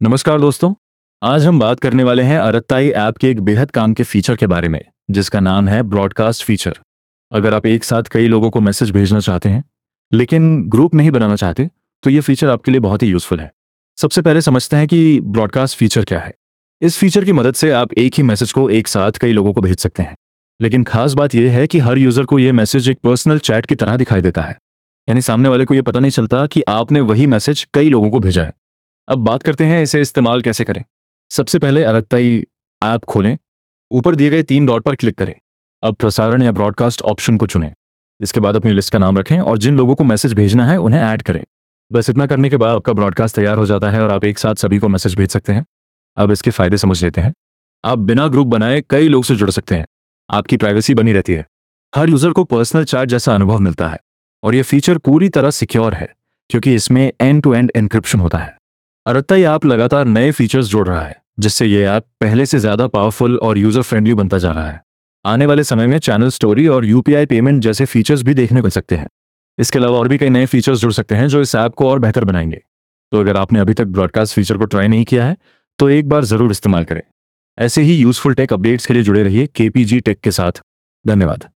नमस्कार दोस्तों, आज हम बात करने वाले हैं अरत्ताई ऐप के एक बेहद काम के फीचर के बारे में, जिसका नाम है ब्रॉडकास्ट फीचर अगर आप एक साथ कई लोगों को मैसेज भेजना चाहते हैं, लेकिन ग्रुप नहीं बनाना चाहते तो ये फीचर आपके लिए बहुत ही यूजफुल है। सबसे पहले समझते हैं कि ब्रॉडकास्ट फीचर क्या है। इस फीचर की मदद से आप एक ही मैसेज को एक साथ कई लोगों को भेज सकते हैं। लेकिन खास बात यह है कि हर यूज़र को यह मैसेज एक पर्सनल चैट की तरह दिखाई देता है। यानी सामने वाले को यह पता नहीं चलता कि आपने वही मैसेज कई लोगों को भेजा है। अब बात करते हैं इसे इस्तेमाल कैसे करें। सबसे पहले अलगताई ऐप खोलें। ऊपर दिए गए तीन डॉट पर क्लिक करें। अब प्रसारण या ब्रॉडकास्ट ऑप्शन को चुनें। इसके बाद अपनी लिस्ट का नाम रखें और जिन लोगों को मैसेज भेजना है उन्हें ऐड करें। बस इतना करने के बाद आपका ब्रॉडकास्ट तैयार हो जाता है और आप एक साथ सभी को मैसेज भेज सकते हैं। अब इसके फ़ायदे समझ लेते हैं। आप बिना ग्रुप बनाए कई लोग से जुड़ सकते हैं। आपकी प्राइवेसी बनी रहती है। हर यूज़र को पर्सनल चैट जैसा अनुभव मिलता है। और यह फीचर पूरी तरह सिक्योर है, क्योंकि इसमें एंड टू एंड एनक्रिप्शन होता है। अरत्ता, ये ऐप लगातार नए फीचर्स जोड़ रहा है, जिससे ये ऐप पहले से ज़्यादा पावरफुल और यूज़र फ्रेंडली बनता जा रहा है। आने वाले समय में चैनल स्टोरी और यूपीआई पेमेंट जैसे फीचर्स भी देखने को सकते हैं। इसके अलावा और भी कई नए फीचर्स जुड़ सकते हैं, जो इस ऐप को और बेहतर बनाएँगे। तो अगर आपने अभी तक ब्रॉडकास्ट फीचर को ट्राई नहीं किया है तो एक बार ज़रूर इस्तेमाल करें। ऐसे ही यूजफुल टेक अपडेट्स के लिए जुड़े रहिए केपीजी टेक के साथ। धन्यवाद।